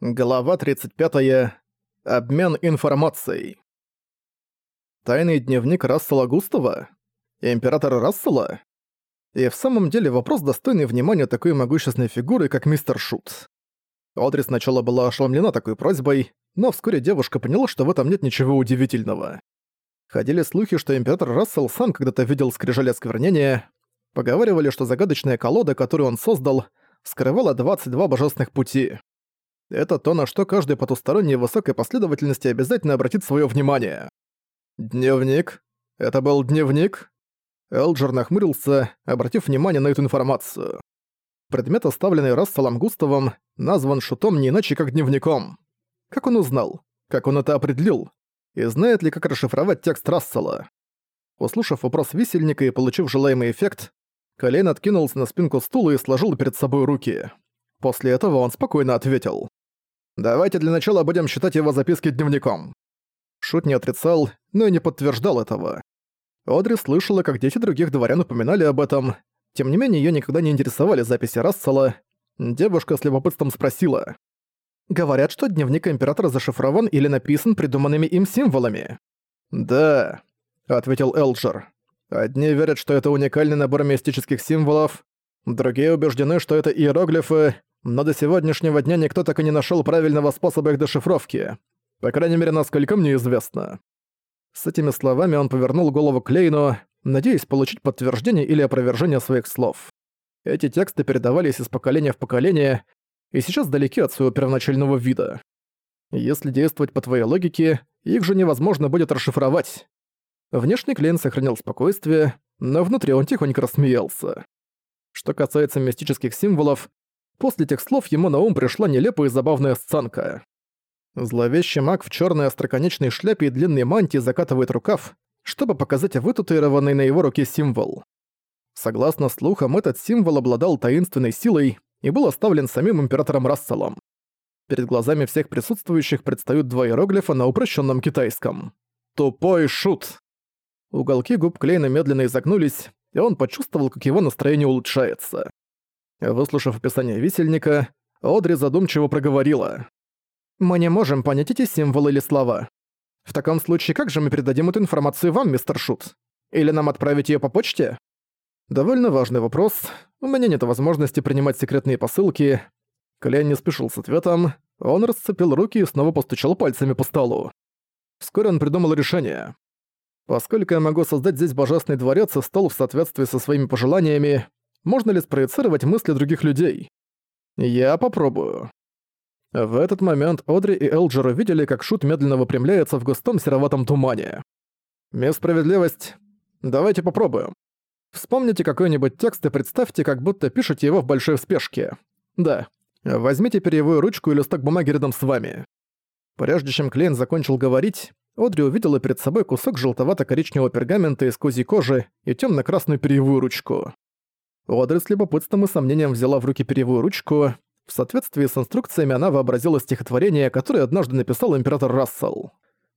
Глава 35. Обмен информацией. Тайный дневник Рассела Густава? Императора Рассела? И в самом деле вопрос достойный внимания такой могущественной фигуры, как мистер Шут. Одри сначала была ошеломлена такой просьбой, но вскоре девушка поняла, что в этом нет ничего удивительного. Ходили слухи, что император Рассел сам когда-то видел скрижали осквернения, поговаривали, что загадочная колода, которую он создал, скрывала 22 божественных пути. Это то, на что каждый потусторонний высокой последовательности обязательно обратит свое внимание. Дневник? Это был дневник? Элджер нахмурился, обратив внимание на эту информацию. Предмет, оставленный Расселом Густавом, назван шутом не иначе, как дневником. Как он узнал? Как он это определил? И знает ли, как расшифровать текст Рассела? Услышав вопрос висельника и получив желаемый эффект, Колейн откинулся на спинку стула и сложил перед собой руки. После этого он спокойно ответил. Давайте для начала будем считать его записки дневником». Шут не отрицал, но и не подтверждал этого. Одри слышала, как дети других дворян упоминали об этом. Тем не менее, её никогда не интересовали записи Рассела. Девушка с любопытством спросила. «Говорят, что дневник Императора зашифрован или написан придуманными им символами». «Да», — ответил Элджер. «Одни верят, что это уникальный набор мистических символов, другие убеждены, что это иероглифы, но до сегодняшнего дня никто так и не нашел правильного способа их дешифровки. По крайней мере, насколько мне известно. С этими словами он повернул голову к Лейну, надеясь получить подтверждение или опровержение своих слов. Эти тексты передавались из поколения в поколение и сейчас далеки от своего первоначального вида. Если действовать по твоей логике, их же невозможно будет расшифровать. Внешний Клейн сохранил спокойствие, но внутри он тихонько рассмеялся. Что касается мистических символов, После этих слов ему на ум пришла нелепая и забавная сценка. Зловещий маг в черной остроконечной шляпе и длинной мантии закатывает рукав, чтобы показать вытатуированный на его руке символ. Согласно слухам, этот символ обладал таинственной силой и был оставлен самим императором Расселом. Перед глазами всех присутствующих предстают два иероглифа на упрощенном китайском. «Тупой шут!» Уголки губ Клейна медленно изогнулись, и он почувствовал, как его настроение улучшается. Выслушав описание висельника, Одри задумчиво проговорила. «Мы не можем понять эти символы или слова. В таком случае как же мы передадим эту информацию вам, мистер Шут? Или нам отправить её по почте?» Довольно важный вопрос. У меня нет возможности принимать секретные посылки. Колян не спешил с ответом. Он расцепил руки и снова постучал пальцами по столу. Вскоре он придумал решение. Поскольку я могу создать здесь божественный дворец и стол в соответствии со своими пожеланиями, можно ли спроецировать мысли других людей? Я попробую. В этот момент Одри и Элджер увидели, как Шут медленно выпрямляется в густом сероватом тумане. «Мисс Справедливость, давайте попробуем. Вспомните какой-нибудь текст и представьте, как будто пишете его в большой спешке. Да, возьмите перьевую ручку и листок бумаги рядом с вами». Прежде чем Клейн закончил говорить, Одри увидела перед собой кусок желтовато-коричневого пергамента из козьей кожи и темно-красную перьевую ручку. Одри с любопытством и сомнением взяла в руки перьевую ручку. В соответствии с инструкциями она вообразила стихотворение, которое однажды написал император Рассел.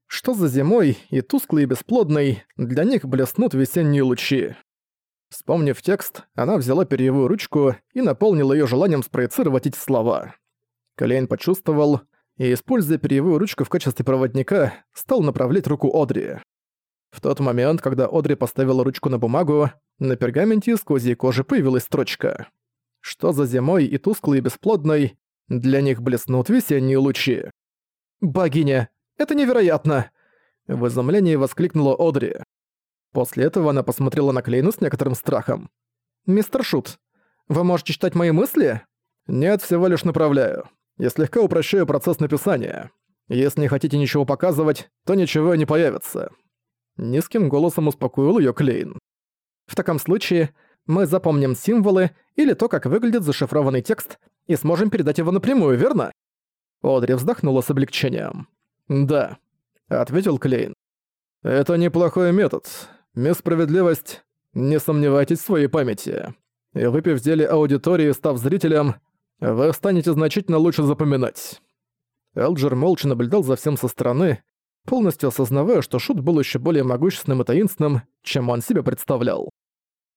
Что за зимой, и тусклый и бесплодный, для них блеснут весенние лучи. Вспомнив текст, она взяла перьевую ручку и наполнила ее желанием спроецировать эти слова. Колейн почувствовал, и, используя перьевую ручку в качестве проводника, стал направлять руку Одри. В тот момент, когда Одри поставила ручку на бумагу, на пергаменте из козьей кожи появилась строчка. Что за зимой и тусклой и бесплодной, для них блеснут весенние лучи. «Богиня, это невероятно!» В изумлении воскликнула Одри. После этого она посмотрела на Клейну с некоторым страхом. «Мистер Шут, вы можете читать мои мысли?» «Нет, всего лишь направляю. Я слегка упрощаю процесс написания. Если не хотите ничего показывать, то ничего не появится». Низким голосом успокоил её Клейн. В таком случае мы запомним символы или то, как выглядит зашифрованный текст, и сможем передать его напрямую, верно?» Одри вздохнула с облегчением. «Да», — ответил Клейн. «Это неплохой метод. Мисс Справедливость, не сомневайтесь в своей памяти. И выпив зелье аудитории и став зрителем, вы станете значительно лучше запоминать». Элджер молча наблюдал за всем со стороны, полностью осознавая, что Шут был еще более могущественным и таинственным, чем он себе представлял.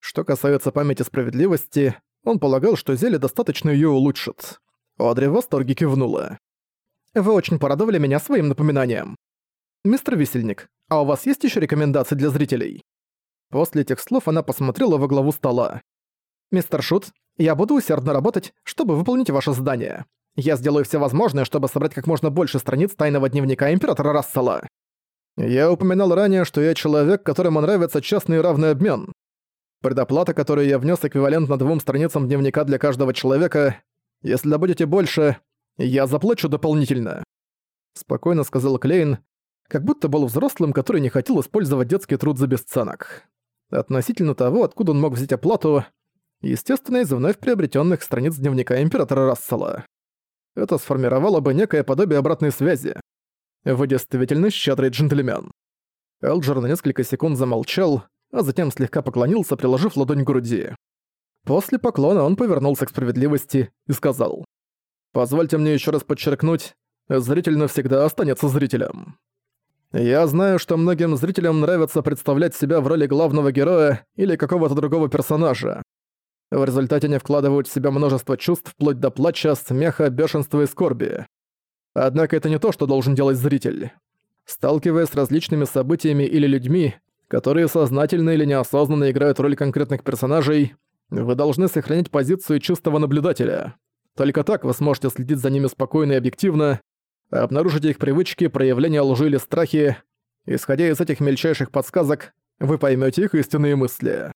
Что касается памяти справедливости, он полагал, что зелье достаточно ее улучшит. Одри в восторге кивнула. Вы очень порадовали меня своим напоминанием. Мистер Висельник, а у вас есть еще рекомендации для зрителей?» После этих слов она посмотрела во главу стола. «Мистер Шут, я буду усердно работать, чтобы выполнить ваше задание. Я сделаю все возможное, чтобы собрать как можно больше страниц тайного дневника Императора Рассела. Я упоминал ранее, что я человек, которому нравится честный равный обмен. Предоплата, которую я внес эквивалентно двум страницам дневника для каждого человека. Если добудете больше, я заплачу дополнительно. Спокойно сказал Клейн, как будто был взрослым, который не хотел использовать детский труд за бесценок. Относительно того, откуда он мог взять оплату, естественно, из вновь приобретенных страниц дневника Императора Рассела. Это сформировало бы некое подобие обратной связи. Вы действительно щедрый джентльмен. Элджер на несколько секунд замолчал, а затем слегка поклонился, приложив ладонь к груди. После поклона он повернулся к справедливости и сказал. «Позвольте мне еще раз подчеркнуть, зритель навсегда останется зрителем. Я знаю, что многим зрителям нравится представлять себя в роли главного героя или какого-то другого персонажа. В результате они вкладывают в себя множество чувств вплоть до плача, смеха, бешенства и скорби. Однако это не то, что должен делать зритель. Сталкиваясь с различными событиями или людьми, которые сознательно или неосознанно играют роль конкретных персонажей, вы должны сохранять позицию чувства наблюдателя. Только так вы сможете следить за ними спокойно и объективно, обнаружить их привычки, проявления лжи или страхи. Исходя из этих мельчайших подсказок, вы поймете их истинные мысли.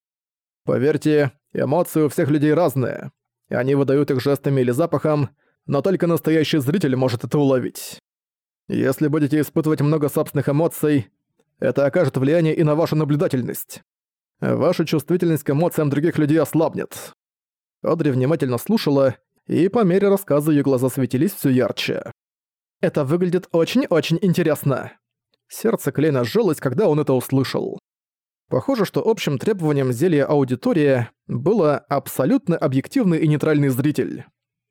Поверьте, эмоции у всех людей разные. Они выдают их жестами или запахом, но только настоящий зритель может это уловить. Если будете испытывать много собственных эмоций, это окажет влияние и на вашу наблюдательность. Ваша чувствительность к эмоциям других людей ослабнет. Одри внимательно слушала, и по мере рассказа ее глаза светились все ярче. «Это выглядит очень-очень интересно». Сердце Клейна сжалось, когда он это услышал. Похоже, что общим требованием зелья аудитория было абсолютно объективный и нейтральный зритель.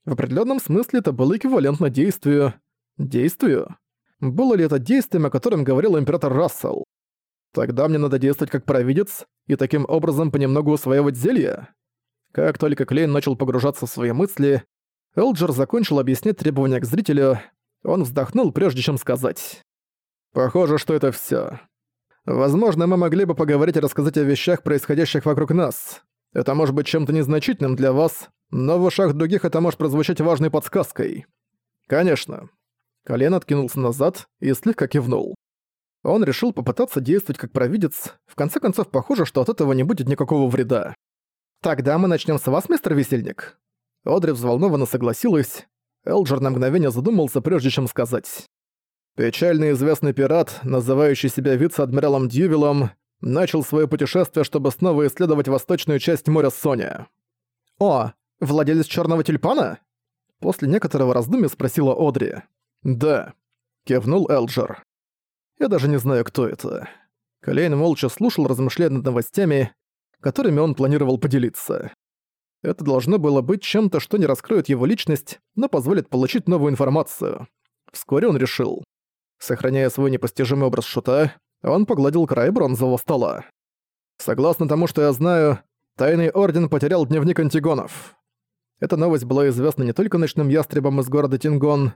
В определенном смысле это было эквивалентно действию... Действию? Было ли это действием, о котором говорил император Рассел? Тогда мне надо действовать как провидец и таким образом понемногу усваивать зелье? Как только Клейн начал погружаться в свои мысли, Элджер закончил объяснять требования к зрителю, он вздохнул, прежде чем сказать. «Похоже, что это всё. Возможно, мы могли бы поговорить и рассказать о вещах, происходящих вокруг нас. Это может быть чем-то незначительным для вас, но в ушах других это может прозвучать важной подсказкой. Конечно. Колен откинулся назад и слегка кивнул. Он решил попытаться действовать как провидец. В конце концов, похоже, что от этого не будет никакого вреда. «Тогда мы начнем с вас, мистер Весельник». Одри взволнованно согласилась. Элджер на мгновение задумался, прежде чем сказать. Печально известный пират, называющий себя вице-адмиралом Дьювилом, начал свое путешествие, чтобы снова исследовать восточную часть моря Соня. «О, владелец черного тюльпана?» После некоторого раздумья спросила Одри. «Да», — кивнул Элджер. «Я даже не знаю, кто это». Колейн молча слушал, размышляя над новостями, которыми он планировал поделиться. Это должно было быть чем-то, что не раскроет его личность, но позволит получить новую информацию. Вскоре он решил. Сохраняя свой непостижимый образ шута, он погладил край бронзового стола. Согласно тому, что я знаю, Тайный Орден потерял дневник антигонов. Эта новость была известна не только ночным ястребам из города Тингон,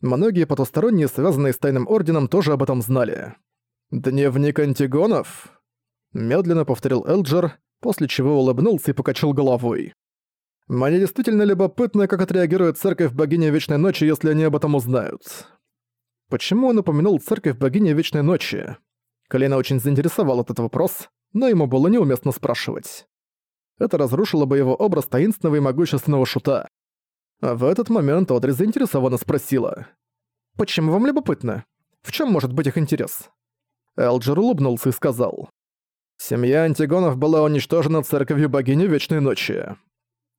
многие потусторонние, связанные с Тайным Орденом, тоже об этом знали. «Дневник антигонов?» Медленно повторил Элджер, после чего улыбнулся и покачал головой. «Мне действительно любопытно, как отреагирует церковь богини Вечной Ночи, если они об этом узнают. Почему он упомянул церковь богини Вечной Ночи? Колена очень заинтересовал этот вопрос, но ему было неуместно спрашивать. Это разрушило бы его образ таинственного и могущественного шута. А в этот момент Одри заинтересованно спросила. «Почему вам любопытно? В чем может быть их интерес?» Элджер улыбнулся и сказал. «Семья Антигонов была уничтожена церковью богини Вечной Ночи.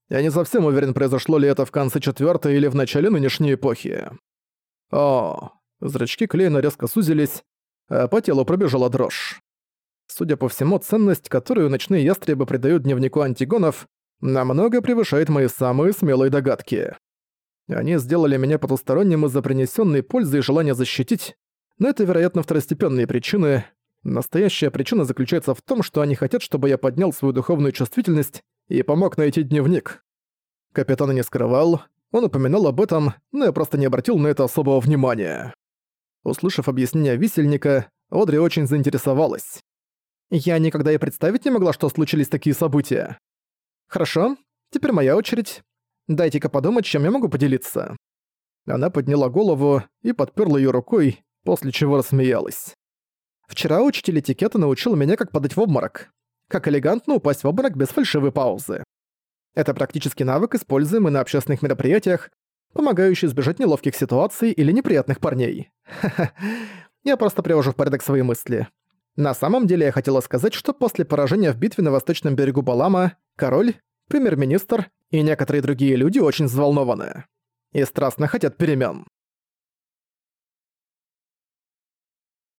Я не совсем уверен, произошло ли это в конце четвертой или в начале нынешней эпохи. О, Зрачки Клейна резко сузились, а по телу пробежала дрожь. Судя по всему, ценность, которую ночные ястребы придают дневнику антигонов, намного превышает мои самые смелые догадки. Они сделали меня потусторонним из-за принесенной пользы и желания защитить, но это, вероятно, второстепенные причины. Настоящая причина заключается в том, что они хотят, чтобы я поднял свою духовную чувствительность и помог найти дневник. Капитан не скрывал, Он упоминал об этом, но я просто не обратил на это особого внимания. Услышав объяснение висельника, Одри очень заинтересовалась. Я никогда и представить не могла, что случились такие события. Хорошо, теперь моя очередь. Дайте-ка подумать, чем я могу поделиться. Она подняла голову и подперла ее рукой, после чего рассмеялась. Вчера учитель этикета научил меня, как подать в обморок. Как элегантно упасть в обморок без фальшивой паузы. Это практический навык, используемый на общественных мероприятиях, помогающий избежать неловких ситуаций или неприятных парней. Ха-ха. Я просто привожу в порядок свои мысли. На самом деле я хотела сказать, что после поражения в битве на восточном берегу Балама, король, премьер-министр и некоторые другие люди очень взволнованы. И страстно хотят перемен.